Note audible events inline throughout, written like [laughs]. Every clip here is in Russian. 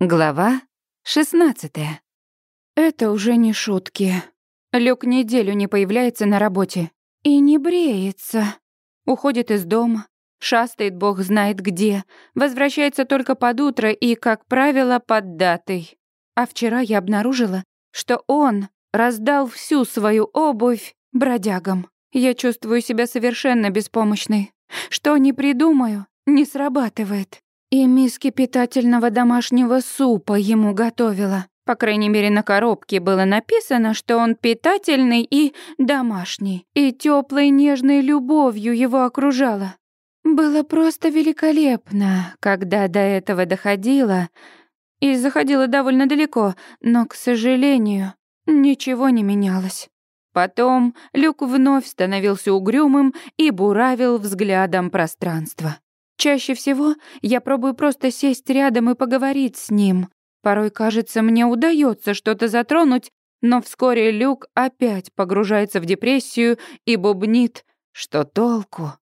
Глава 16 Это уже не шутки. Люк неделю не появляется на работе и не бреется. Уходит из дома, шастает бог знает где, возвращается только под утро и, как правило, под датой. А вчера я обнаружила, что он раздал всю свою обувь бродягам. Я чувствую себя совершенно беспомощной. Что не придумаю, не срабатывает. И миски питательного домашнего супа ему готовила. По крайней мере, на коробке было написано, что он питательный и домашний, и теплой нежной любовью его окружала. Было просто великолепно, когда до этого доходило, и заходило довольно далеко, но, к сожалению, ничего не менялось. Потом Люк вновь становился угрюмым и буравил взглядом пространство. Чаще всего я пробую просто сесть рядом и поговорить с ним. Порой, кажется, мне удается что-то затронуть, но вскоре Люк опять погружается в депрессию и бубнит, что толку.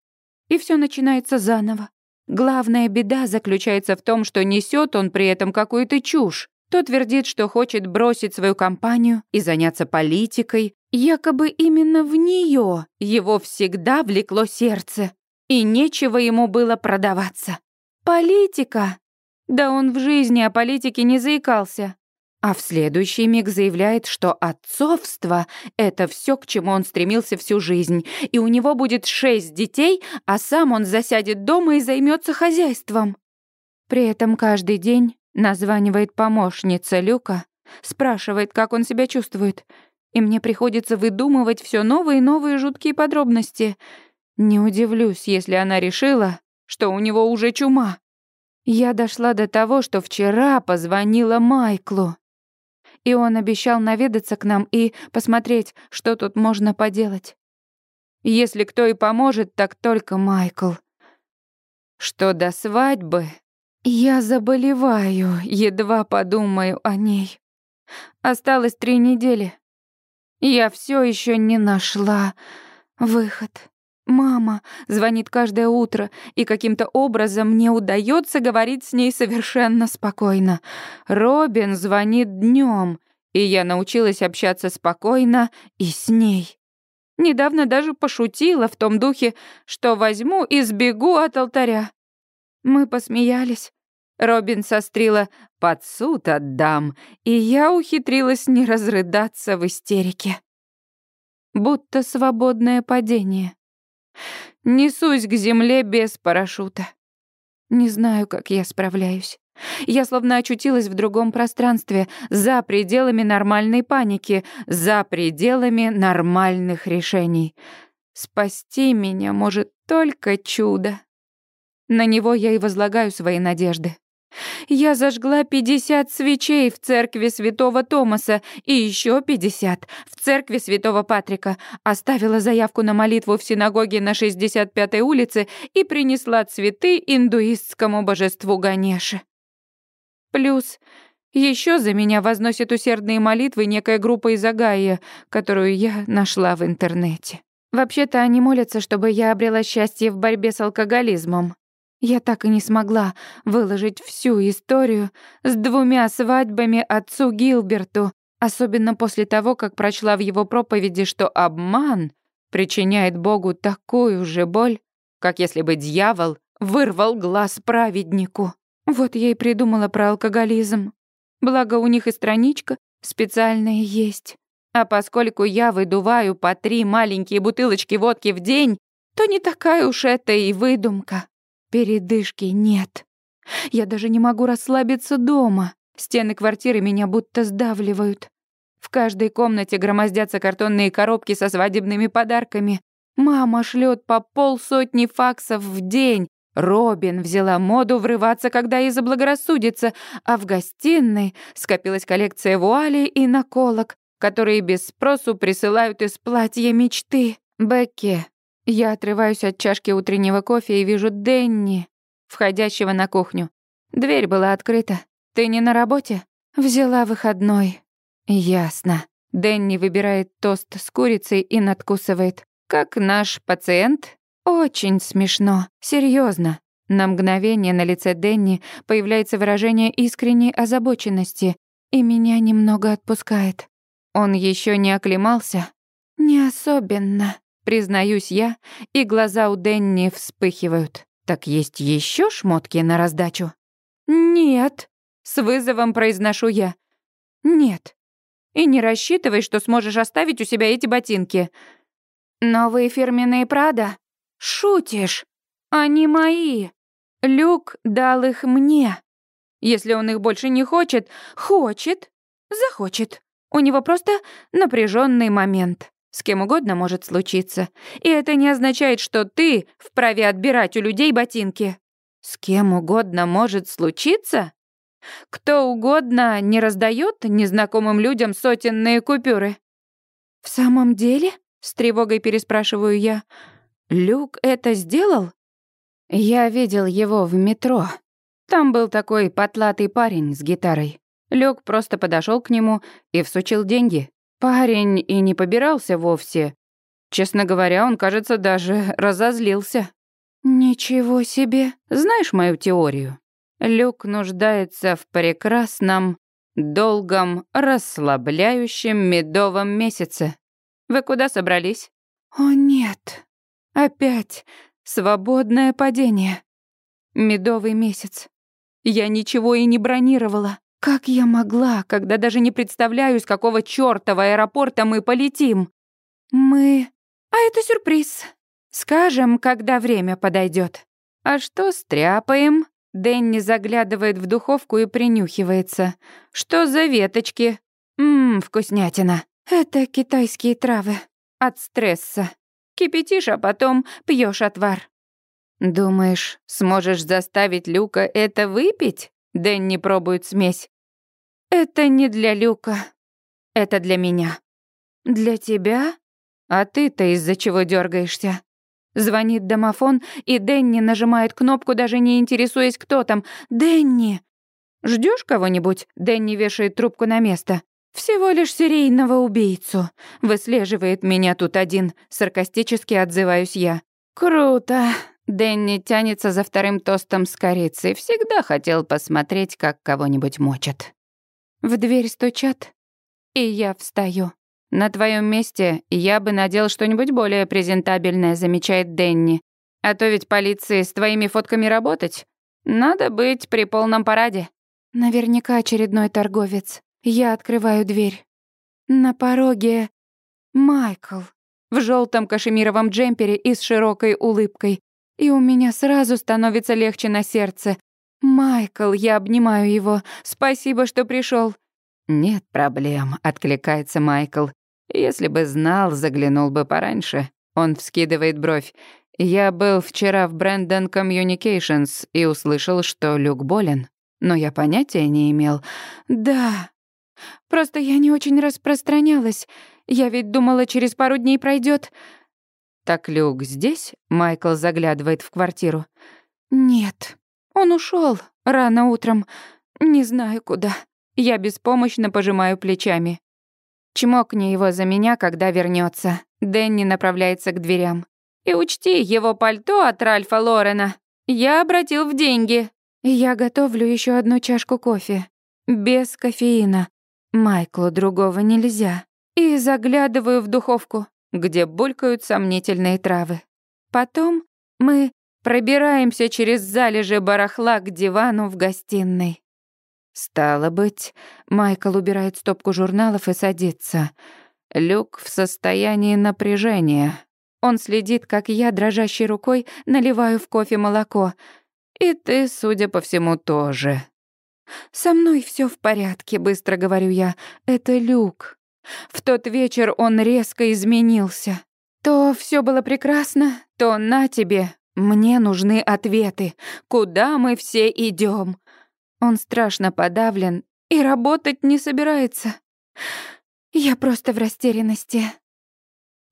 И все начинается заново. Главная беда заключается в том, что несет он при этом какую-то чушь. То твердит, что хочет бросить свою компанию и заняться политикой. Якобы именно в нее его всегда влекло сердце и нечего ему было продаваться. Политика! Да он в жизни о политике не заикался. А в следующий миг заявляет, что отцовство — это все, к чему он стремился всю жизнь, и у него будет шесть детей, а сам он засядет дома и займется хозяйством. При этом каждый день названивает помощница Люка, спрашивает, как он себя чувствует, и мне приходится выдумывать все новые и новые жуткие подробности — не удивлюсь, если она решила, что у него уже чума. Я дошла до того, что вчера позвонила Майклу. И он обещал наведаться к нам и посмотреть, что тут можно поделать. Если кто и поможет, так только Майкл. Что до свадьбы, я заболеваю, едва подумаю о ней. Осталось три недели. Я все еще не нашла выход. Мама звонит каждое утро, и каким-то образом мне удается говорить с ней совершенно спокойно. Робин звонит днем, и я научилась общаться спокойно и с ней. Недавно даже пошутила в том духе, что возьму и сбегу от алтаря. Мы посмеялись. Робин сострила «под суд отдам», и я ухитрилась не разрыдаться в истерике. Будто свободное падение. Несусь к земле без парашюта. Не знаю, как я справляюсь. Я словно очутилась в другом пространстве, за пределами нормальной паники, за пределами нормальных решений. Спасти меня может только чудо. На него я и возлагаю свои надежды. Я зажгла 50 свечей в церкви Святого Томаса и еще 50 в церкви Святого Патрика, оставила заявку на молитву в синагоге на 65-й улице и принесла цветы индуистскому божеству Ганеше. Плюс еще за меня возносят усердные молитвы некая группа из Агая, которую я нашла в интернете. Вообще-то они молятся, чтобы я обрела счастье в борьбе с алкоголизмом. Я так и не смогла выложить всю историю с двумя свадьбами отцу Гилберту, особенно после того, как прочла в его проповеди, что обман причиняет Богу такую же боль, как если бы дьявол вырвал глаз праведнику. Вот я и придумала про алкоголизм. Благо у них и страничка специальная есть. А поскольку я выдуваю по три маленькие бутылочки водки в день, то не такая уж это и выдумка. Передышки нет. Я даже не могу расслабиться дома. Стены квартиры меня будто сдавливают. В каждой комнате громоздятся картонные коробки со свадебными подарками. Мама шлет по полсотни факсов в день. Робин взяла моду врываться, когда ей заблагорассудится, а в гостиной скопилась коллекция вуалей и наколок, которые без спросу присылают из платья мечты. Бекки, я отрываюсь от чашки утреннего кофе и вижу Денни, входящего на кухню. Дверь была открыта. Ты не на работе? Взяла выходной. Ясно. Денни выбирает тост с курицей и надкусывает. Как наш пациент? Очень смешно. Серьезно. На мгновение на лице Денни появляется выражение искренней озабоченности, и меня немного отпускает. Он еще не оклемался? Не особенно, признаюсь я, и глаза у Денни вспыхивают. Так есть еще шмотки на раздачу? Нет, с вызовом произношу я. Нет. И не рассчитывай, что сможешь оставить у себя эти ботинки. Новые фирменные Прада? Шутишь? Они мои. Люк дал их мне. Если он их больше не хочет, хочет, захочет. У него просто напряженный момент. С кем угодно может случиться. И это не означает, что ты вправе отбирать у людей ботинки. С кем угодно может случиться? Кто угодно не раздает незнакомым людям сотенные купюры. В самом деле? С тревогой переспрашиваю я. Люк это сделал? Я видел его в метро. Там был такой потлатый парень с гитарой. Люк просто подошел к нему и всучил деньги. Парень и не побирался вовсе. Честно говоря, он, кажется, даже [laughs] разозлился. «Ничего себе! Знаешь мою теорию? Люк нуждается в прекрасном, долгом, расслабляющем медовом месяце. Вы куда собрались?» «О, нет! Опять свободное падение. Медовый месяц. Я ничего и не бронировала. Как я могла, когда даже не представляю, с какого чёрта в аэропорта мы полетим? Мы... А это сюрприз. Скажем, когда время подойдет. А что стряпаем? Дэнни заглядывает в духовку и принюхивается. Что за веточки? Ммм, вкуснятина. Это китайские травы. От стресса. Кипятишь, а потом пьешь отвар. «Думаешь, сможешь заставить Люка это выпить?» Дэнни пробует смесь. «Это не для Люка. Это для меня». «Для тебя? А ты-то из-за чего дергаешься? Звонит домофон, и Дэнни нажимает кнопку, даже не интересуясь, кто там. «Дэнни!» Ждешь кого-нибудь?» Дэнни вешает трубку на место. «Всего лишь серийного убийцу. Выслеживает меня тут один», — саркастически отзываюсь я. «Круто!» Дэнни тянется за вторым тостом с корицей. Всегда хотел посмотреть, как кого-нибудь мочат. В дверь стучат, и я встаю. «На твоем месте я бы надел что-нибудь более презентабельное», замечает Дэнни. «А то ведь полиции с твоими фотками работать. Надо быть при полном параде». Наверняка очередной торговец. Я открываю дверь. На пороге Майкл в желтом кашемировом джемпере и с широкой улыбкой. И у меня сразу становится легче на сердце. «Майкл, я обнимаю его. Спасибо, что пришел. «Нет проблем», — откликается Майкл. «Если бы знал, заглянул бы пораньше». Он вскидывает бровь. «Я был вчера в Брэндон Communications и услышал, что Люк болен. Но я понятия не имел». «Да. Просто я не очень распространялась. Я ведь думала, через пару дней пройдет. «Так Люк здесь?» — Майкл заглядывает в квартиру. «Нет, он ушел рано утром. Не знаю куда». Я беспомощно пожимаю плечами. Чмокни его за меня, когда вернется. Дэнни направляется к дверям. «И учти, его пальто от Ральфа Лорена. Я обратил в деньги». Я готовлю еще одну чашку кофе. Без кофеина. Майклу другого нельзя. И заглядываю в духовку где булькают сомнительные травы. Потом мы пробираемся через залежи барахла к дивану в гостиной. Стало быть, Майкл убирает стопку журналов и садится. Люк в состоянии напряжения. Он следит, как я дрожащей рукой наливаю в кофе молоко. И ты, судя по всему, тоже. «Со мной все в порядке», — быстро говорю я. «Это Люк. В тот вечер он резко изменился. То все было прекрасно, то на тебе. Мне нужны ответы. Куда мы все идем? Он страшно подавлен и работать не собирается. Я просто в растерянности.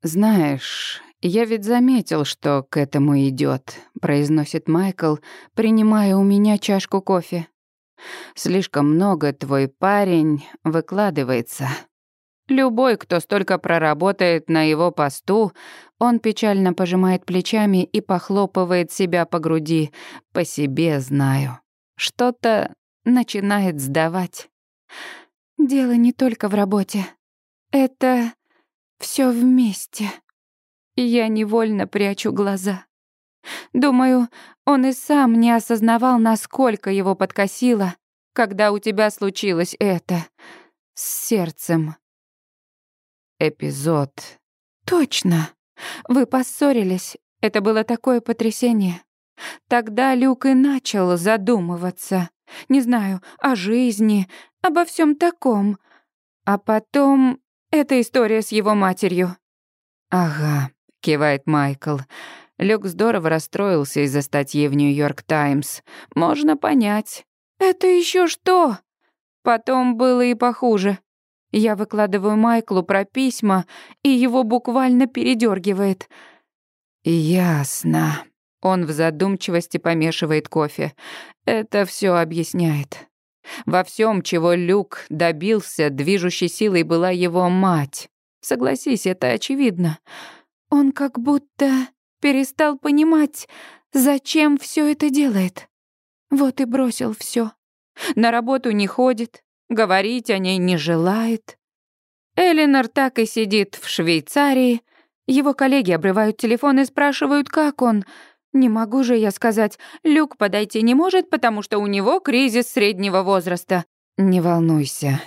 Знаешь, я ведь заметил, что к этому идет, произносит Майкл, принимая у меня чашку кофе. Слишком много твой парень выкладывается. Любой, кто столько проработает на его посту, он печально пожимает плечами и похлопывает себя по груди. По себе знаю. Что-то начинает сдавать. Дело не только в работе. Это все вместе. Я невольно прячу глаза. Думаю, он и сам не осознавал, насколько его подкосило, когда у тебя случилось это с сердцем. Эпизод. Точно. Вы поссорились. Это было такое потрясение. Тогда Люк и начал задумываться. Не знаю, о жизни, обо всем таком. А потом эта история с его матерью. «Ага», — кивает Майкл. Люк здорово расстроился из-за статьи в «Нью-Йорк Таймс». Можно понять. «Это еще что?» Потом было и похуже. Я выкладываю Майклу про письма, и его буквально передергивает. «Ясно». Он в задумчивости помешивает кофе. Это все объясняет. Во всем, чего Люк добился, движущей силой была его мать. Согласись, это очевидно. Он как будто перестал понимать, зачем все это делает. Вот и бросил все. На работу не ходит, говорить о ней не желает. Элинор так и сидит в Швейцарии. Его коллеги обрывают телефон и спрашивают, как он. Не могу же я сказать, Люк подойти не может, потому что у него кризис среднего возраста. Не волнуйся.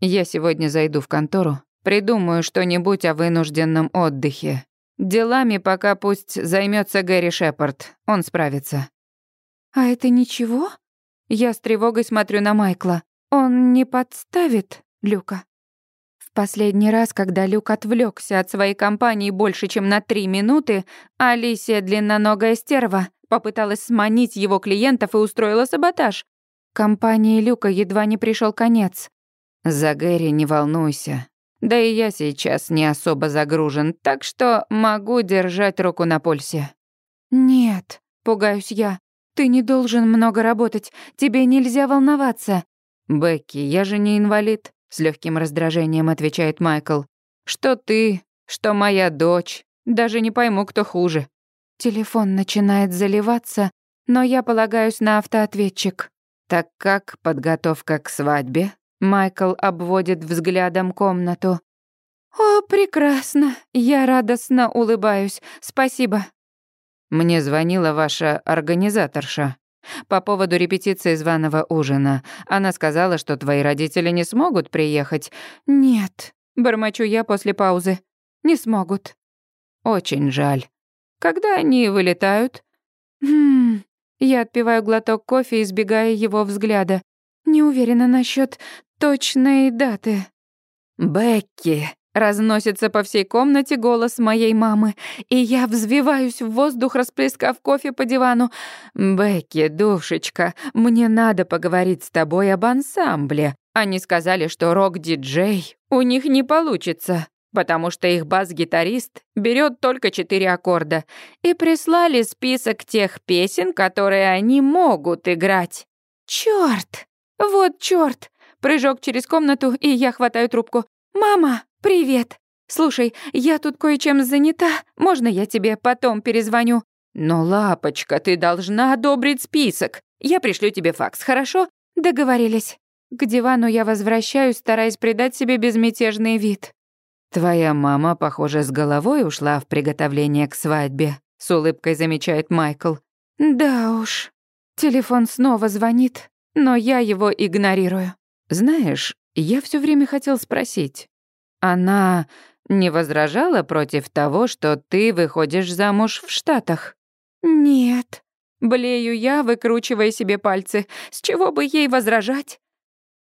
Я сегодня зайду в контору, придумаю что-нибудь о вынужденном отдыхе. Делами пока пусть займется Гэри Шепард, он справится. А это ничего? Я с тревогой смотрю на Майкла. Он не подставит Люка? В последний раз, когда Люк отвлекся от своей компании больше, чем на три минуты, Алисия, длинноногая стерва, попыталась сманить его клиентов и устроила саботаж. Компании Люка едва не пришел конец. «За Гэри не волнуйся. Да и я сейчас не особо загружен, так что могу держать руку на пульсе». «Нет», — пугаюсь я, — «ты не должен много работать, тебе нельзя волноваться. «Бекки, я же не инвалид», — с легким раздражением отвечает Майкл. «Что ты, что моя дочь, даже не пойму, кто хуже». Телефон начинает заливаться, но я полагаюсь на автоответчик. Так как подготовка к свадьбе? Майкл обводит взглядом комнату. «О, прекрасно! Я радостно улыбаюсь. Спасибо». Мне звонила ваша организаторша. По поводу репетиции званого ужина. Она сказала, что твои родители не смогут приехать. Нет, бормочу я после паузы. Не смогут. Очень жаль. Когда они вылетают? Хм. Я отпиваю глоток кофе, избегая его взгляда. Не уверена насчет точной даты. Бекки, Разносится по всей комнате голос моей мамы, и я взвиваюсь в воздух, расплескав кофе по дивану. «Бекки, душечка, мне надо поговорить с тобой об ансамбле. Они сказали, что рок-диджей у них не получится, потому что их бас-гитарист берет только четыре аккорда, и прислали список тех песен, которые они могут играть. Чёрт! Вот чёрт! Прыжок через комнату, и я хватаю трубку. «Мама, привет! Слушай, я тут кое-чем занята. Можно я тебе потом перезвоню?» «Но, лапочка, ты должна одобрить список. Я пришлю тебе факс, хорошо?» «Договорились». К дивану я возвращаюсь, стараясь придать себе безмятежный вид. «Твоя мама, похоже, с головой ушла в приготовление к свадьбе», — с улыбкой замечает Майкл. «Да уж». Телефон снова звонит, но я его игнорирую. «Знаешь, я все время хотел спросить. Она не возражала против того, что ты выходишь замуж в Штатах? Нет. Блею я, выкручивая себе пальцы. С чего бы ей возражать?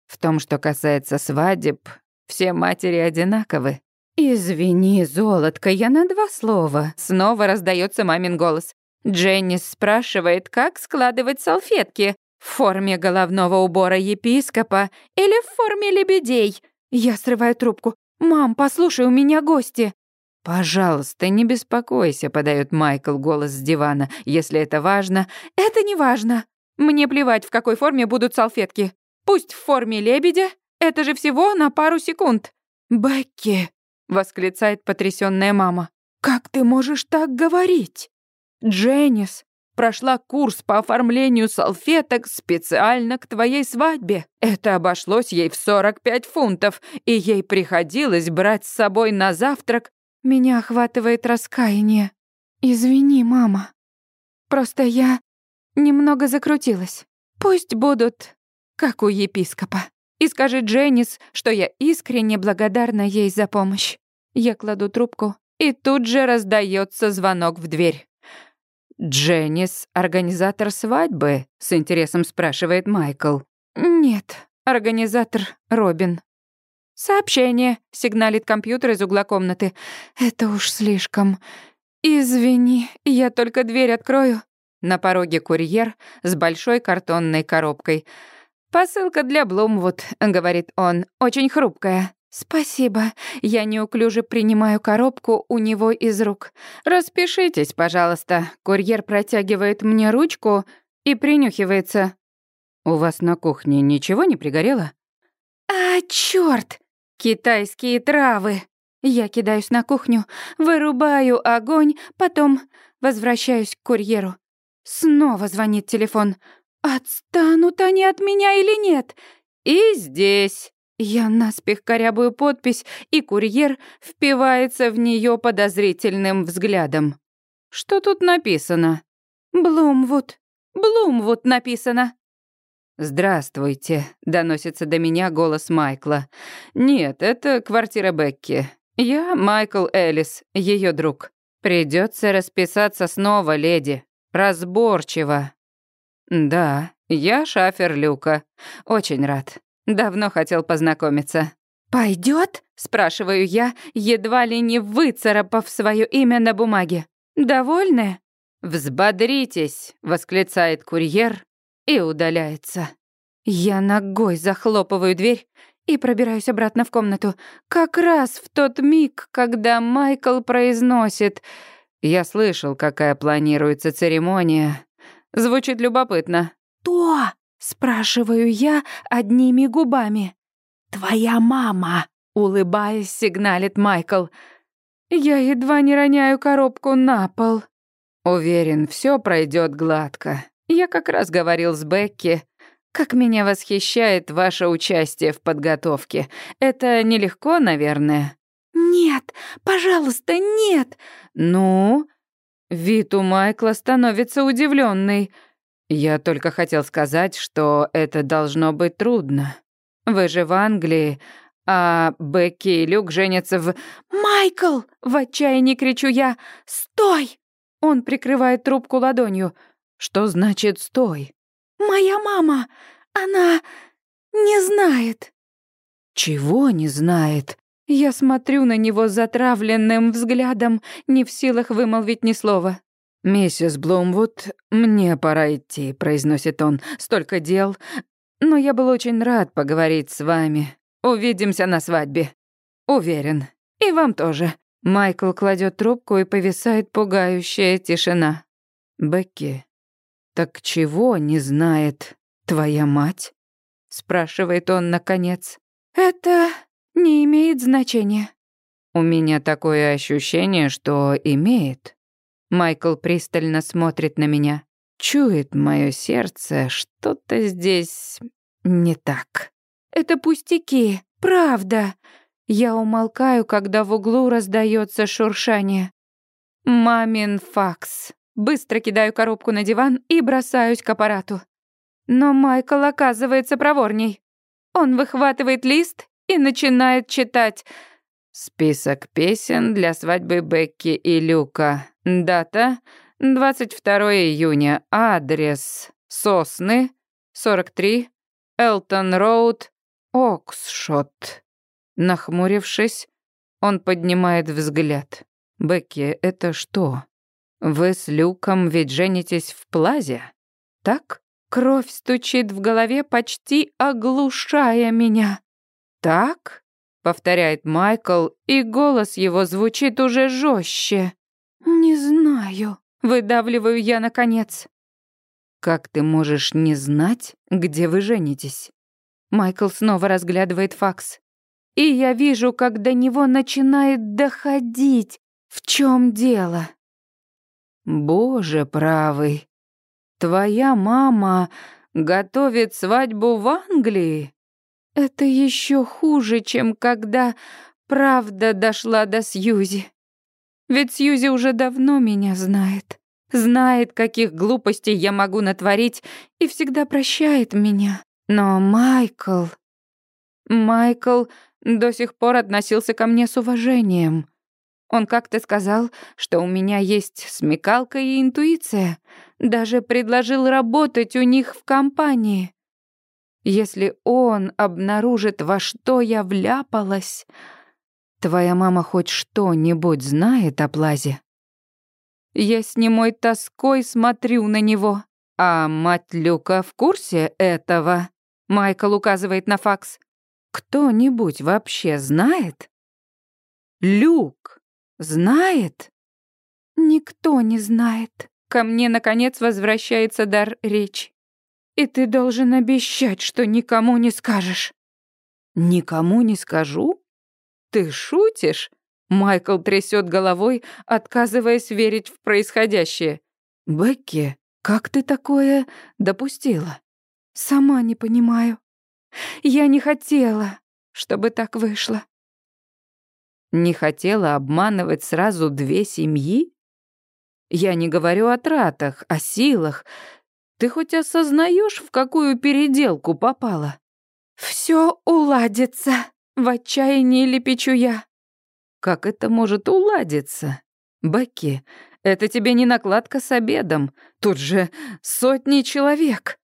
В том, что касается свадеб, все матери одинаковы. «Извини, золотко, я на два слова». Снова раздается мамин голос. Дженнис спрашивает, как складывать салфетки. В форме головного убора епископа или в форме лебедей? Я срываю трубку. «Мам, послушай, у меня гости». «Пожалуйста, не беспокойся», — подает Майкл голос с дивана. «Если это важно...» «Это не важно. Мне плевать, в какой форме будут салфетки. Пусть в форме лебедя. Это же всего на пару секунд». «Бекки!» — восклицает потрясённая мама. «Как ты можешь так говорить? Дженнис прошла курс по оформлению салфеток специально к твоей свадьбе. Это обошлось ей в 45 фунтов, и ей приходилось брать с собой на завтрак. Меня охватывает раскаяние. Извини, мама. Просто я немного закрутилась. Пусть будут как у епископа. И скажи Дженнис, что я искренне благодарна ей за помощь. Я кладу трубку, и тут же раздается звонок в дверь. «Дженнис — организатор свадьбы?» — с интересом спрашивает Майкл. «Нет, организатор Робин». «Сообщение», — сигналит компьютер из угла комнаты. «Это уж слишком. Извини, я только дверь открою». На пороге курьер с большой картонной коробкой. «Посылка для Блумвуд», — говорит он, — «очень хрупкая». «Спасибо. Я неуклюже принимаю коробку у него из рук. Распишитесь, пожалуйста». Курьер протягивает мне ручку и принюхивается. «У вас на кухне ничего не пригорело?» «А, чёрт! Китайские травы!» Я кидаюсь на кухню, вырубаю огонь, потом возвращаюсь к курьеру. Снова звонит телефон. «Отстанут они от меня или нет?» «И здесь». Я наспех корябую подпись, и курьер впивается в нее подозрительным взглядом. «Что тут написано?» «Блумвуд. Блумвуд написано». «Здравствуйте», — доносится до меня голос Майкла. «Нет, это квартира Бекки. Я Майкл Элlis, ее друг. Придется расписаться снова, леди. Разборчиво». «Да, я шафер Люка. Очень рад. Давно хотел познакомиться». Пойдет? спрашиваю я, едва ли не выцарапав свое имя на бумаге. «Довольны?» «Взбодритесь!» — восклицает курьер и удаляется. Я ногой захлопываю дверь и пробираюсь обратно в комнату. Как раз в тот миг, когда Майкл произносит «Я слышал, какая планируется церемония. Звучит любопытно». «То!» — спрашиваю я одними губами. «Твоя мама!» — улыбаясь, сигналит Майкл. Я едва не роняю коробку на пол. Уверен, все пройдет гладко. Я как раз говорил с Бекки, как меня восхищает ваше участие в подготовке. Это нелегко, наверное. Нет, пожалуйста, нет. Ну, вид у Майкла становится удивленный. Я только хотел сказать, что это должно быть трудно. Вы же в Англии, а Бекки и Люк женятся в... «Майкл!» — в отчаянии кричу я. «Стой!» Он прикрывает трубку ладонью. «Что значит «стой»?» «Моя мама! Она не знает!» «Чего не знает?» Я смотрю на него затравленным взглядом, не в силах вымолвить ни слова. «Миссис Блумвуд, мне пора идти», — произносит он. «Столько дел. Но я был очень рад поговорить с вами. Увидимся на свадьбе. Уверен. И вам тоже». Майкл кладет трубку и повисает пугающая тишина. «Бекки, так чего не знает твоя мать?» — спрашивает он наконец. «Это не имеет значения». «У меня такое ощущение, что имеет». Майкл пристально смотрит на меня. Чует мое сердце, что-то здесь не так. Это пустяки, правда. Я умолкаю, когда в углу раздается шуршание. Мамин факс. Быстро кидаю коробку на диван и бросаюсь к аппарату. Но Майкл оказывается проворней. Он выхватывает лист и начинает читать. Список песен для свадьбы Бекки и Люка. Дата 22 июня. Адрес Сосны 43 Элтон Роуд, Оксшот. Нахмурившись, он поднимает взгляд. Бекки, это что? Вы с Люком ведь женитесь в Плазе? Так? Кровь стучит в голове, почти оглушая меня. Так? Повторяет Майкл, и голос его звучит уже жестче. Не знаю, выдавливаю я наконец. Как ты можешь не знать, где вы женитесь? Майкл снова разглядывает факс. И я вижу, как до него начинает доходить, в чем дело. Боже правый, твоя мама готовит свадьбу в Англии? Это еще хуже, чем когда правда дошла до Сьюзи. Ведь Сьюзи уже давно меня знает. Знает, каких глупостей я могу натворить, и всегда прощает меня. Но Майкл... Майкл до сих пор относился ко мне с уважением. Он как-то сказал, что у меня есть смекалка и интуиция. Даже предложил работать у них в компании. Если он обнаружит, во что я вляпалась... Твоя мама хоть что-нибудь знает о Плазе? Я с немой тоской смотрю на него. А мать Люка в курсе этого? Майкл указывает на факс. Кто-нибудь вообще знает? Люк знает? Никто не знает. Ко мне, наконец, возвращается дар речи. И ты должен обещать, что никому не скажешь. Никому не скажу? Ты шутишь? Майкл трясет головой, отказываясь верить в происходящее. Бекки, как ты такое допустила? Сама не понимаю. Я не хотела, чтобы так вышло. Не хотела обманывать сразу две семьи? Я не говорю о тратах, о силах. Ты хоть осознаешь, в какую переделку попала? Все уладится, в отчаянии лепечу я. Как это может уладиться? Бекки, это тебе не накладка с обедом. Тут же сотни человек.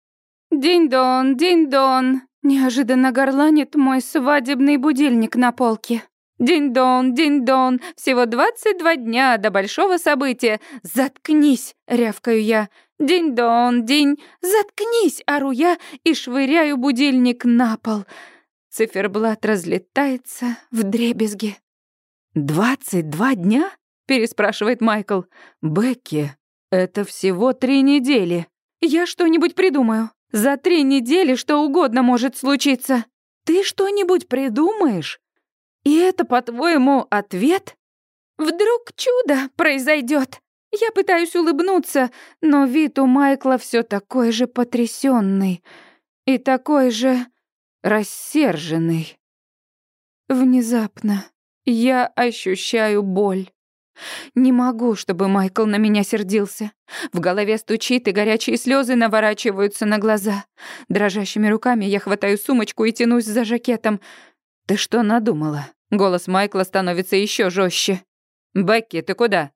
День-дон, день-дон. Неожиданно горланит мой свадебный будильник на полке. День-дон, день-дон, всего 22 дня до большого события. Заткнись, рявкаю я. День-дон, день, заткнись, ору я и швыряю будильник на пол. Циферблат разлетается в дребезги. «Двадцать два дня?» — переспрашивает Майкл. «Бекки, это всего три недели. Я что-нибудь придумаю. За три недели что угодно может случиться. Ты что-нибудь придумаешь? И это, по-твоему, ответ? Вдруг чудо произойдет. Я пытаюсь улыбнуться, но вид у Майкла все такой же потрясенный и такой же рассерженный. Внезапно я ощущаю боль. Не могу, чтобы Майкл на меня сердился. В голове стучит, и горячие слезы наворачиваются на глаза. Дрожащими руками я хватаю сумочку и тянусь за жакетом. «Ты что надумала?» Голос Майкла становится еще жестче. «Бекки, ты куда?»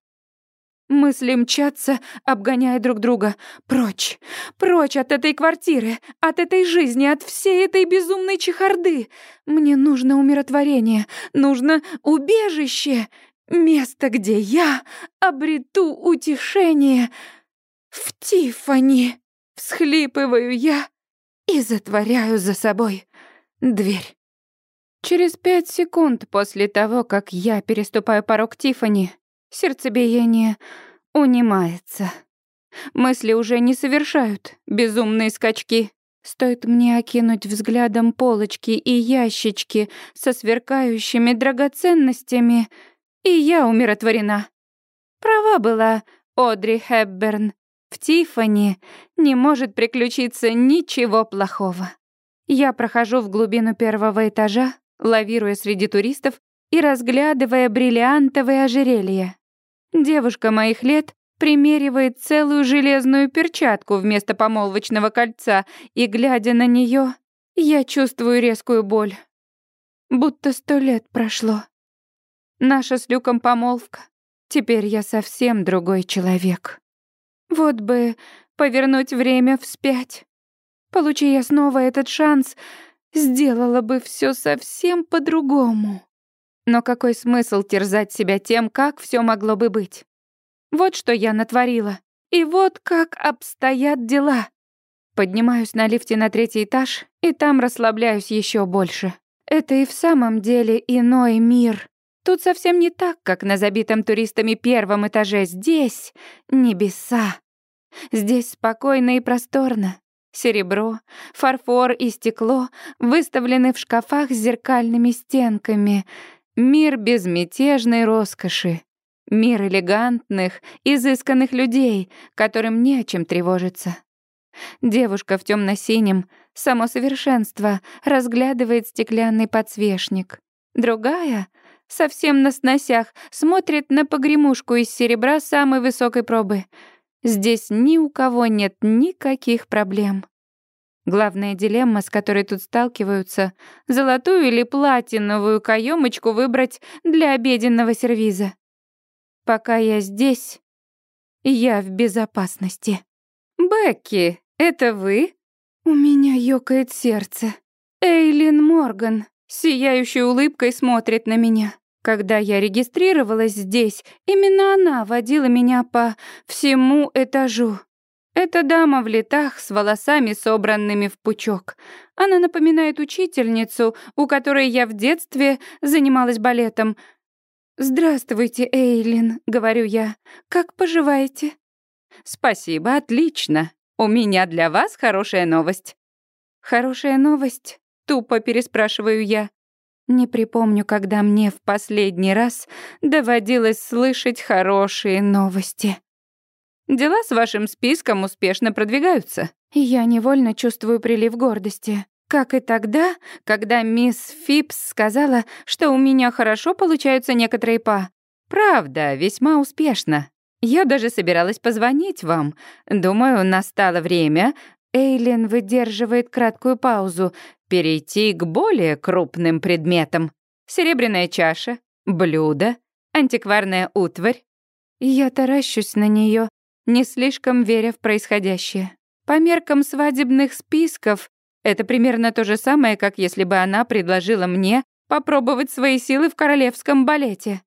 Мысли мчатся, обгоняя друг друга. Прочь, прочь от этой квартиры, от этой жизни, от всей этой безумной чехарды. Мне нужно умиротворение, нужно убежище, место, где я обрету утешение. В Тифани всхлипываю я и затворяю за собой дверь. Через пять секунд после того, как я переступаю порог Тифани, Сердцебиение унимается. Мысли уже не совершают безумные скачки. Стоит мне окинуть взглядом полочки и ящички со сверкающими драгоценностями, и я умиротворена. Права была Одри Хепберн. В Тифани не может приключиться ничего плохого. Я прохожу в глубину первого этажа, лавируя среди туристов и разглядывая бриллиантовые ожерелья. Девушка моих лет примеривает целую железную перчатку вместо помолвочного кольца, и, глядя на нее, я чувствую резкую боль. Будто сто лет прошло. Наша с Люком помолвка. Теперь я совсем другой человек. Вот бы повернуть время вспять. Получи я снова этот шанс, сделала бы все совсем по-другому. Но какой смысл терзать себя тем, как все могло бы быть? Вот что я натворила. И вот как обстоят дела. Поднимаюсь на лифте на третий этаж, и там расслабляюсь еще больше. Это и в самом деле иной мир. Тут совсем не так, как на забитом туристами первом этаже. Здесь небеса. Здесь спокойно и просторно. Серебро, фарфор и стекло выставлены в шкафах с зеркальными стенками. Мир безмятежной роскоши. Мир элегантных, изысканных людей, которым не о чем тревожиться. Девушка в темно синем само совершенство, разглядывает стеклянный подсвечник. Другая, совсем на сносях, смотрит на погремушку из серебра самой высокой пробы. Здесь ни у кого нет никаких проблем. Главная дилемма, с которой тут сталкиваются, золотую или платиновую каемочку выбрать для обеденного сервиза. Пока я здесь, я в безопасности. «Бекки, это вы?» У меня ёкает сердце. Эйлин Морган сияющей улыбкой смотрит на меня. Когда я регистрировалась здесь, именно она водила меня по всему этажу. Эта дама в летах с волосами, собранными в пучок. Она напоминает учительницу, у которой я в детстве занималась балетом. «Здравствуйте, Эйлин», — говорю я. «Как поживаете?» «Спасибо, отлично. У меня для вас хорошая новость». «Хорошая новость?» — тупо переспрашиваю я. Не припомню, когда мне в последний раз доводилось слышать хорошие новости. Дела с вашим списком успешно продвигаются. Я невольно чувствую прилив гордости. Как и тогда, когда мисс Фипс сказала, что у меня хорошо получаются некоторые па. Правда, весьма успешно. Я даже собиралась позвонить вам. Думаю, настало время. Эйлин выдерживает краткую паузу, перейти к более крупным предметам. Серебряная чаша, блюдо, антикварная утварь. Я таращусь на нее, не слишком веря в происходящее. По меркам свадебных списков это примерно то же самое, как если бы она предложила мне попробовать свои силы в королевском балете.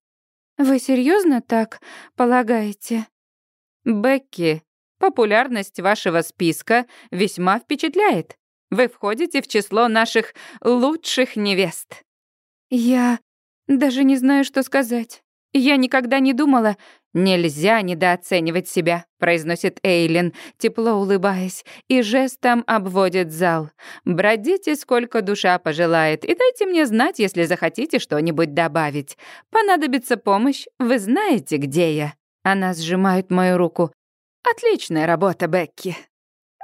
Вы серьезно так полагаете? Бекки, популярность вашего списка весьма впечатляет. Вы входите в число наших лучших невест». «Я даже не знаю, что сказать. Я никогда не думала...» «Нельзя недооценивать себя», — произносит Эйлин, тепло улыбаясь, и жестом обводит зал. «Бродите, сколько душа пожелает, и дайте мне знать, если захотите что-нибудь добавить. Понадобится помощь, вы знаете, где я». Она сжимает мою руку. «Отличная работа, Бекки».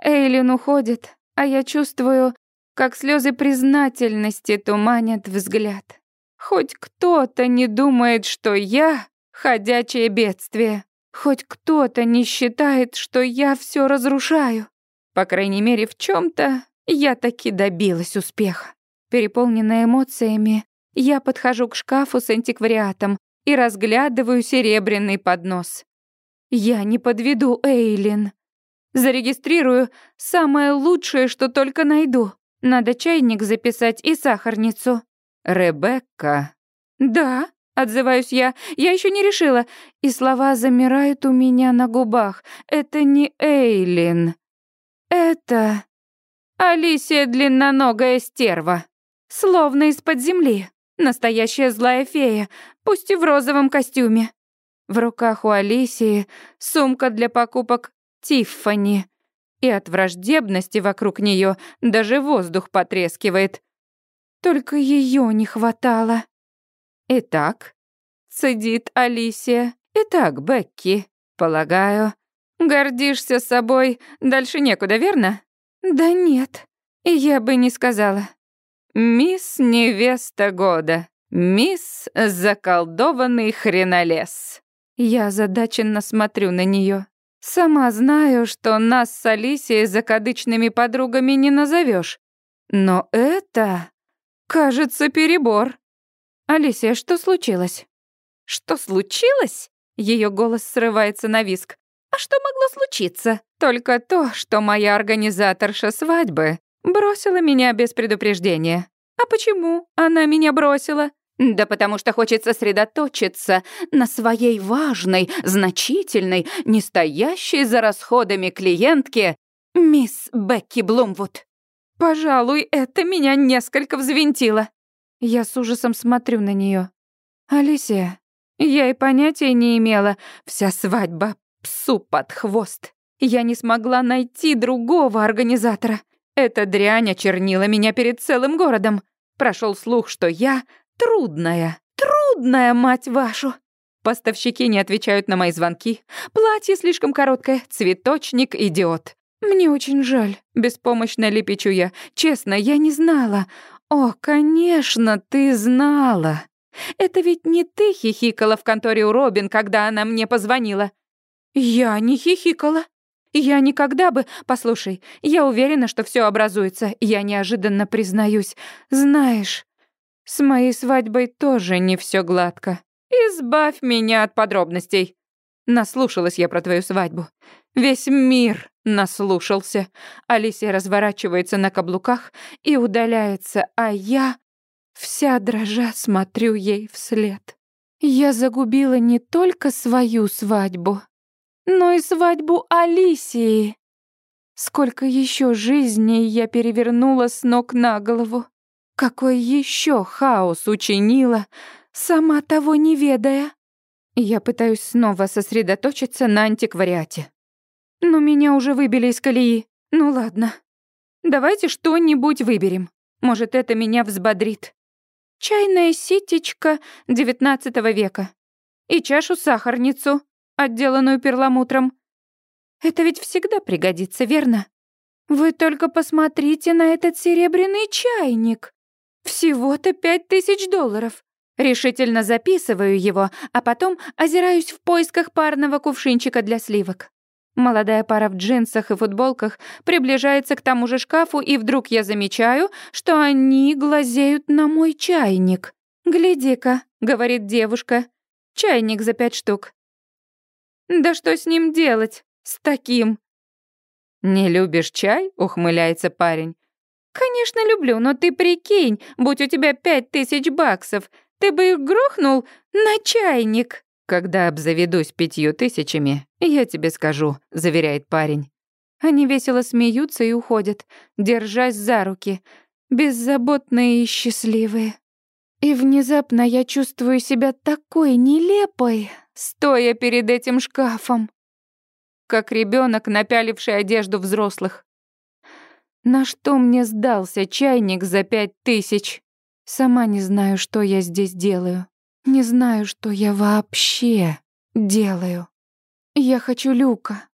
Эйлин уходит, а я чувствую, как слезы признательности туманят взгляд. Хоть кто-то не думает, что я — ходячее бедствие. Хоть кто-то не считает, что я все разрушаю. По крайней мере, в чем то я таки добилась успеха. Переполненная эмоциями, я подхожу к шкафу с антиквариатом и разглядываю серебряный поднос. Я не подведу Эйлин. Зарегистрирую самое лучшее, что только найду. Надо чайник записать и сахарницу. Ребекка. Да, отзываюсь я. Я еще не решила. И слова замирают у меня на губах. Это не Эйлин. Это Алисия длинноногая стерва. Словно из-под земли. Настоящая злая фея, пусть и в розовом костюме. В руках у Алисии сумка для покупок Тиффани. И от враждебности вокруг нее даже воздух потрескивает. Только ее не хватало. Итак, цедит Алисия. Итак, Бекки, полагаю, гордишься собой, дальше некуда, верно? Да нет, я бы не сказала. Мисс Невеста года. Мисс Заколдованный Хренолес. Я озадаченно смотрю на нее. Сама знаю, что нас с Алисией закадычными подругами не назовешь. Но это, кажется, перебор. Алисия, что случилось? Что случилось? Ее голос срывается на виск. А что могло случиться? Только то, что моя организаторша свадьбы бросила меня без предупреждения. А почему она меня бросила? Да потому что хочет сосредоточиться на своей важной, значительной, не стоящей за расходами клиентке, мисс Бекки Блумвуд. Пожалуй, это меня несколько взвинтило. Я с ужасом смотрю на нее. Алисия, я и понятия не имела. Вся свадьба псу под хвост. Я не смогла найти другого организатора. Эта дрянь очернила меня перед целым городом. Прошел слух, что я трудная, трудная, мать вашу. Поставщики не отвечают на мои звонки. Платье слишком короткое, цветочник идиот. Мне очень жаль, беспомощно лепечу я. Честно, я не знала. О, конечно, ты знала. Это ведь не ты хихикала в конторе у Робин, когда она мне позвонила. Я не хихикала. Я никогда бы... Послушай, я уверена, что все образуется. Я неожиданно признаюсь. Знаешь, с моей свадьбой тоже не все гладко. Избавь меня от подробностей. Наслушалась я про твою свадьбу. Весь мир наслушался. Алисия разворачивается на каблуках и удаляется, а я, вся дрожа, смотрю ей вслед. Я загубила не только свою свадьбу, но и свадьбу Алисии. Сколько еще жизней я перевернула с ног на голову. Какой еще хаос учинила, сама того не ведая. Я пытаюсь снова сосредоточиться на антиквариате. Но меня уже выбили из колеи. Ну ладно. Давайте что-нибудь выберем. Может, это меня взбодрит. Чайная ситечка XIX века. И чашу-сахарницу, отделанную перламутром. Это ведь всегда пригодится, верно? Вы только посмотрите на этот серебряный чайник. Всего-то пять тысяч долларов. Решительно записываю его, а потом озираюсь в поисках парного кувшинчика для сливок. Молодая пара в джинсах и футболках приближается к тому же шкафу, и вдруг я замечаю, что они глазеют на мой чайник. «Гляди-ка», — говорит девушка, — «чайник за пять штук». «Да что с ним делать? С таким?» «Не любишь чай?» — ухмыляется парень. «Конечно люблю, но ты прикинь, будь у тебя пять тысяч баксов, ты бы их грохнул на чайник». «Когда обзаведусь пятью тысячами, я тебе скажу», — заверяет парень. Они весело смеются и уходят, держась за руки, беззаботные и счастливые. И внезапно я чувствую себя такой нелепой, стоя перед этим шкафом, как ребенок, напяливший одежду взрослых. На что мне сдался чайник за пять тысяч? Сама не знаю, что я здесь делаю. Не знаю, что я вообще делаю. Я хочу люка.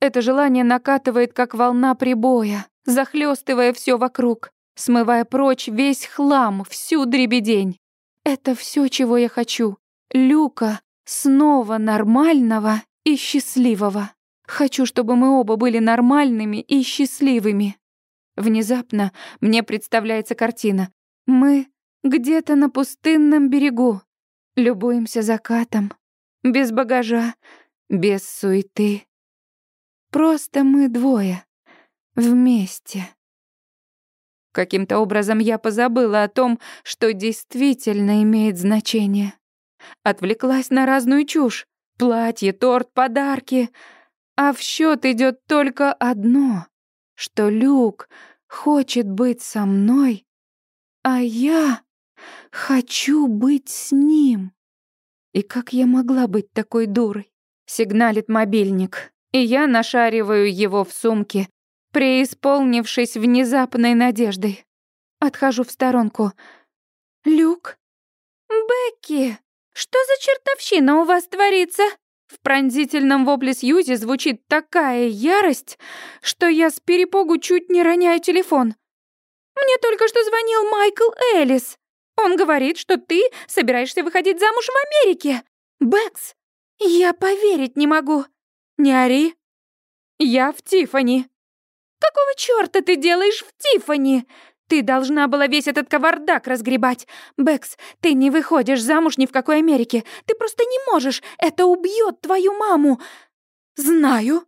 Это желание накатывает, как волна прибоя, захлестывая все вокруг, смывая прочь весь хлам, всю дребедень. Это все, чего я хочу. Люка снова нормального и счастливого. Хочу, чтобы мы оба были нормальными и счастливыми. Внезапно мне представляется картина. Мы где-то на пустынном берегу. Любуемся закатом. Без багажа, без суеты. Просто мы двое. Вместе. Каким-то образом я позабыла о том, что действительно имеет значение. Отвлеклась на разную чушь. Платье, торт, подарки. А в счет идет только одно, что Люк хочет быть со мной а я хочу быть с ним. И как я могла быть такой дурой? Сигналит мобильник, и я нашариваю его в сумке, преисполнившись внезапной надеждой. Отхожу в сторонку. «Люк? Бекки, что за чертовщина у вас творится?» В пронзительном вопле Сьюзи звучит такая ярость, что я с перепугу чуть не роняю телефон. Мне только что звонил Майкл Элlis. Он говорит, что ты собираешься выходить замуж в Америке. Бэкс, я поверить не могу. Не ори. Я в Тифани. Какого чёрта ты делаешь в Тифани? Ты должна была весь этот кавардак разгребать. Бэкс, ты не выходишь замуж ни в какой Америке. Ты просто не можешь. Это убьет твою маму. Знаю.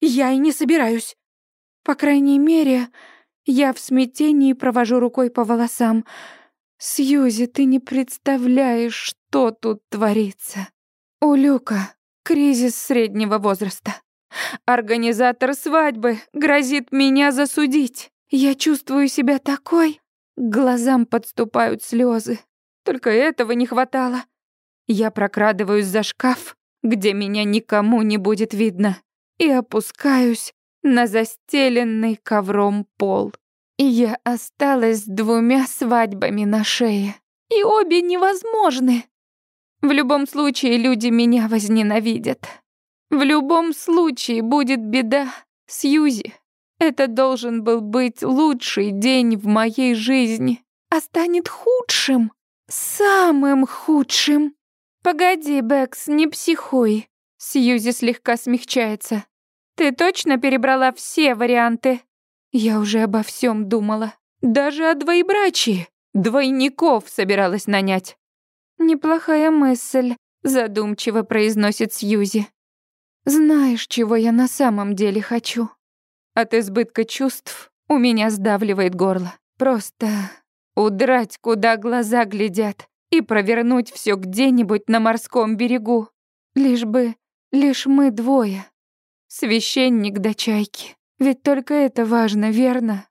Я и не собираюсь. По крайней мере, я в смятении провожу рукой по волосам. «Сьюзи, ты не представляешь, что тут творится. У Люка кризис среднего возраста. Организатор свадьбы грозит меня засудить. Я чувствую себя такой. К глазам подступают слезы. Только этого не хватало. Я прокрадываюсь за шкаф, где меня никому не будет видно, и опускаюсь на застеленный ковром пол. И я осталась с двумя свадьбами на шее. И обе невозможны. В любом случае люди меня возненавидят. В любом случае будет беда. Сьюзи, это должен был быть лучший день в моей жизни, а станет худшим, самым худшим. Погоди, Бэкс, не психуй. Сьюзи слегка смягчается. Ты точно перебрала все варианты? Я уже обо всем думала. Даже о двоебрачии. Двойников собиралась нанять. Неплохая мысль, задумчиво произносит Сьюзи. Знаешь, чего я на самом деле хочу? От избытка чувств у меня сдавливает горло. Просто удрать, куда глаза глядят, и провернуть все где-нибудь на морском берегу. Лишь бы, лишь мы двое. Священник до чайки. Ведь только это важно, верно?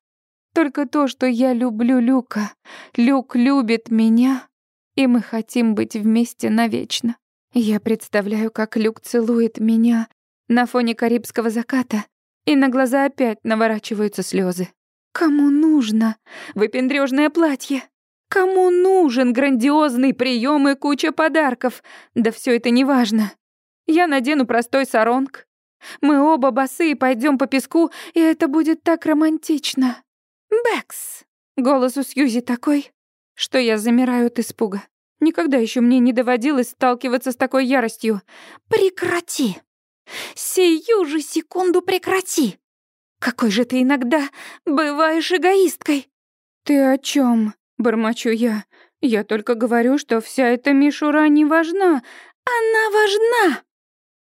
Только то, что я люблю Люка. Люк любит меня, и мы хотим быть вместе навечно. Я представляю, как Люк целует меня на фоне карибского заката, и на глаза опять наворачиваются слезы. Кому нужно выпендрёжное платье? Кому нужен грандиозный прием и куча подарков? Да все это не важно. Я надену простой саронг. Мы оба босые пойдем по песку, и это будет так романтично. Бэкс. Голос у Сьюзи такой, что я замираю от испуга. Никогда еще мне не доводилось сталкиваться с такой яростью. Прекрати. Сию же секунду прекрати. Какой же ты иногда бываешь эгоисткой. Ты о чем? Бормочу я. Я только говорю, что вся эта мишура не важна. Она важна.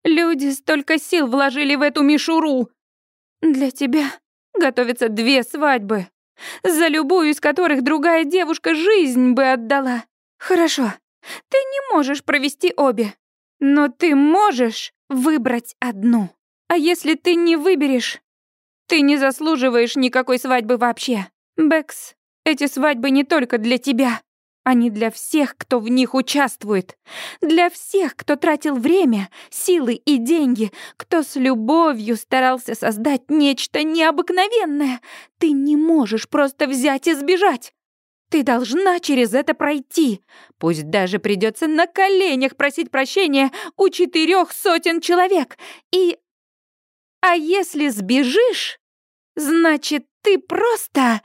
Люди столько сил вложили в эту мишуру. Для тебя готовятся две свадьбы, за любую из которых другая девушка жизнь бы отдала. Хорошо, ты не можешь провести обе, но ты можешь выбрать одну. А если ты не выберешь, ты не заслуживаешь никакой свадьбы вообще. Бэкс, эти свадьбы не только для тебя. Они для всех, кто в них участвует. Для всех, кто тратил время, силы и деньги, кто с любовью старался создать нечто необыкновенное. Ты не можешь просто взять и сбежать. Ты должна через это пройти. Пусть даже придется на коленях просить прощения у четырех сотен человек. И... А если сбежишь, значит, ты просто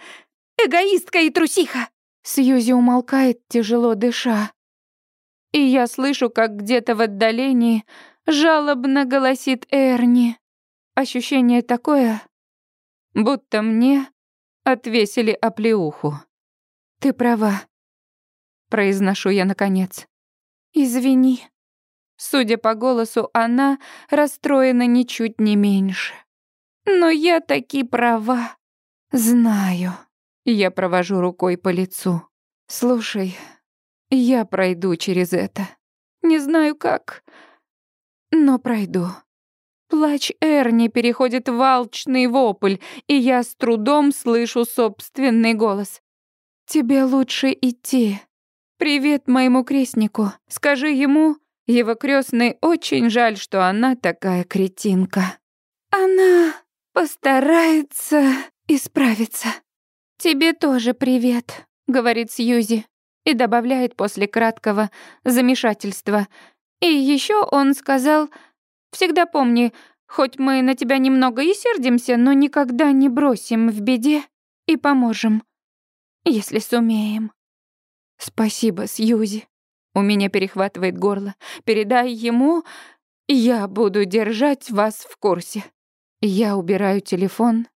эгоистка и трусиха. Сьюзи умолкает, тяжело дыша. И я слышу, как где-то в отдалении жалобно голосит Эрни. Ощущение такое, будто мне отвесили оплеуху. «Ты права», — произношу я наконец. «Извини». Судя по голосу, она расстроена ничуть не меньше. «Но я таки права. Знаю». Я провожу рукой по лицу. «Слушай, я пройду через это. Не знаю как, но пройду». Плач Эрни переходит в алчный вопль, и я с трудом слышу собственный голос. «Тебе лучше идти. Привет моему крестнику. Скажи ему, его крестный очень жаль, что она такая кретинка. Она постарается исправиться». «Тебе тоже привет», — говорит Сьюзи и добавляет после краткого замешательства. И еще он сказал, «Всегда помни, хоть мы на тебя немного и сердимся, но никогда не бросим в беде и поможем если сумеем». «Спасибо, Сьюзи». У меня перехватывает горло. «Передай ему, я буду держать вас в курсе». Я убираю телефон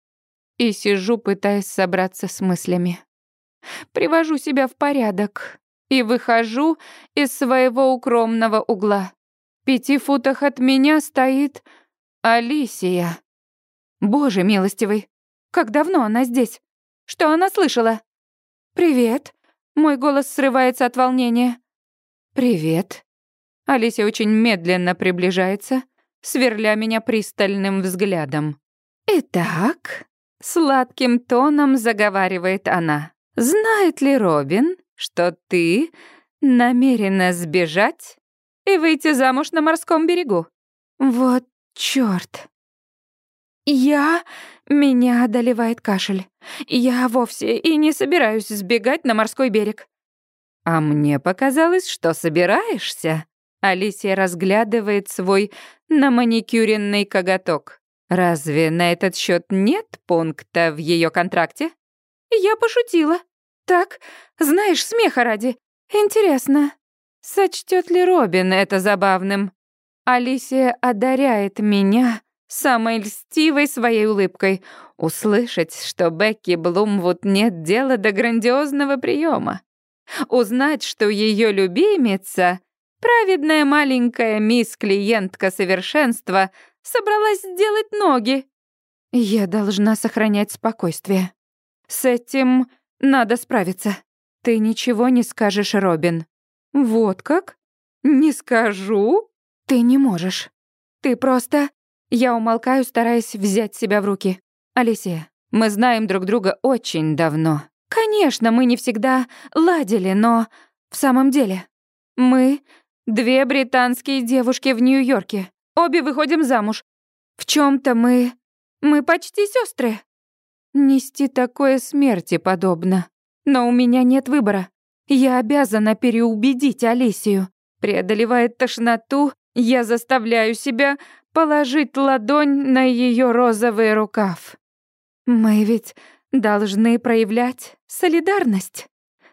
и сижу, пытаясь собраться с мыслями. Привожу себя в порядок и выхожу из своего укромного угла. В пяти футах от меня стоит Алисия. Боже милостивый, как давно она здесь? Что она слышала? «Привет». Мой голос срывается от волнения. «Привет». Алисия очень медленно приближается, сверля меня пристальным взглядом. «Итак», — сладким тоном заговаривает она, «знает ли Робин, что ты намерена сбежать и выйти замуж на морском берегу?» «Вот чёрт». Я... Меня одолевает кашель. Я вовсе и не собираюсь сбегать на морской берег. А мне показалось, что собираешься. Алисия разглядывает свой наманикюренный коготок. Разве на этот счет нет пункта в ее контракте? Я пошутила. Так, знаешь, смеха ради. Интересно, сочтет ли Робин это забавным? Алисия одаряет меня самой льстивой своей улыбкой. Услышать, что Бекки Блумвуд нет дела до грандиозного приема. Узнать, что ее любимица, праведная маленькая мисс-клиентка совершенства, собралась сделать ноги. Я должна сохранять спокойствие. С этим надо справиться. Ты ничего не скажешь, Робин. Вот как? Не скажу? Ты не можешь. Ты просто... Я умолкаю, стараясь взять себя в руки. Алисия, мы знаем друг друга очень давно. Конечно, мы не всегда ладили, но... В самом деле, мы две британские девушки в Нью-Йорке. Обе выходим замуж. В чем то мы... Мы почти сестры. Нести такое смерти подобно. Но у меня нет выбора. Я обязана переубедить Алисию. Преодолевая тошноту, я заставляю себя положить ладонь на ее розовый рукав. Мы ведь должны проявлять солидарность.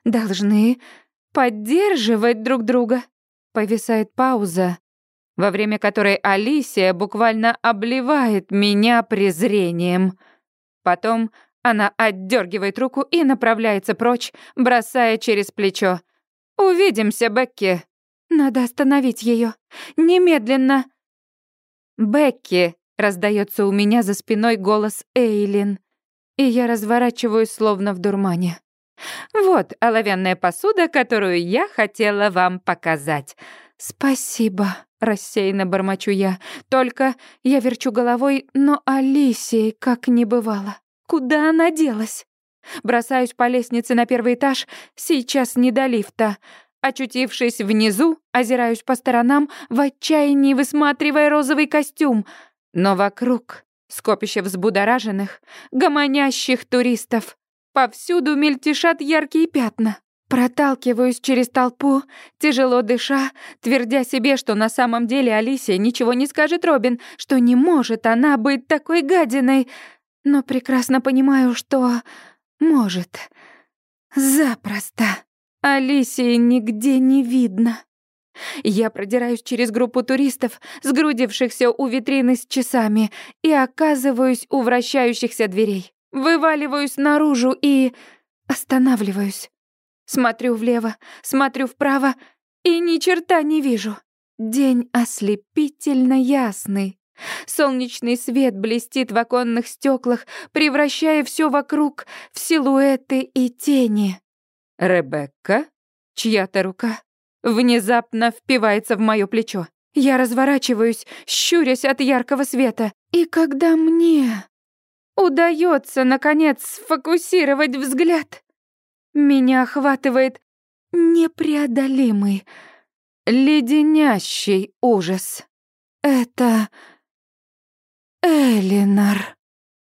Должны поддерживать друг друга. Повисает пауза, во время которой Алисия буквально обливает меня презрением. Потом она отдергивает руку и направляется прочь, бросая через плечо. «Увидимся, Бекки!» «Надо остановить ее. Немедленно!» «Бекки!» — раздается у меня за спиной голос Эйлин, и я разворачиваюсь словно в дурмане. «Вот оловянная посуда, которую я хотела вам показать». «Спасибо», — рассеянно бормочу я. «Только я верчу головой, но Алисии как не бывало. Куда она делась?» Бросаюсь по лестнице на первый этаж, сейчас не до лифта. Очутившись внизу, озираюсь по сторонам, в отчаянии высматривая розовый костюм. Но вокруг скопище взбудораженных, гомонящих туристов. Повсюду мельтешат яркие пятна. Проталкиваюсь через толпу, тяжело дыша, твердя себе, что на самом деле Алисия ничего не скажет Робин, что не может она быть такой гадиной. Но прекрасно понимаю, что может. Запросто. Алисии нигде не видно. Я продираюсь через группу туристов, сгрудившихся у витрины с часами, и оказываюсь у вращающихся дверей. Вываливаюсь наружу и... останавливаюсь. Смотрю влево, смотрю вправо и ни черта не вижу. День ослепительно ясный. Солнечный свет блестит в оконных стеклах, превращая все вокруг в силуэты и тени. «Ребекка?» Чья-то рука внезапно впивается в мое плечо. Я разворачиваюсь, щурясь от яркого света. И когда мне удается, наконец, сфокусировать взгляд, меня охватывает непреодолимый, леденящий ужас. Это Элинор.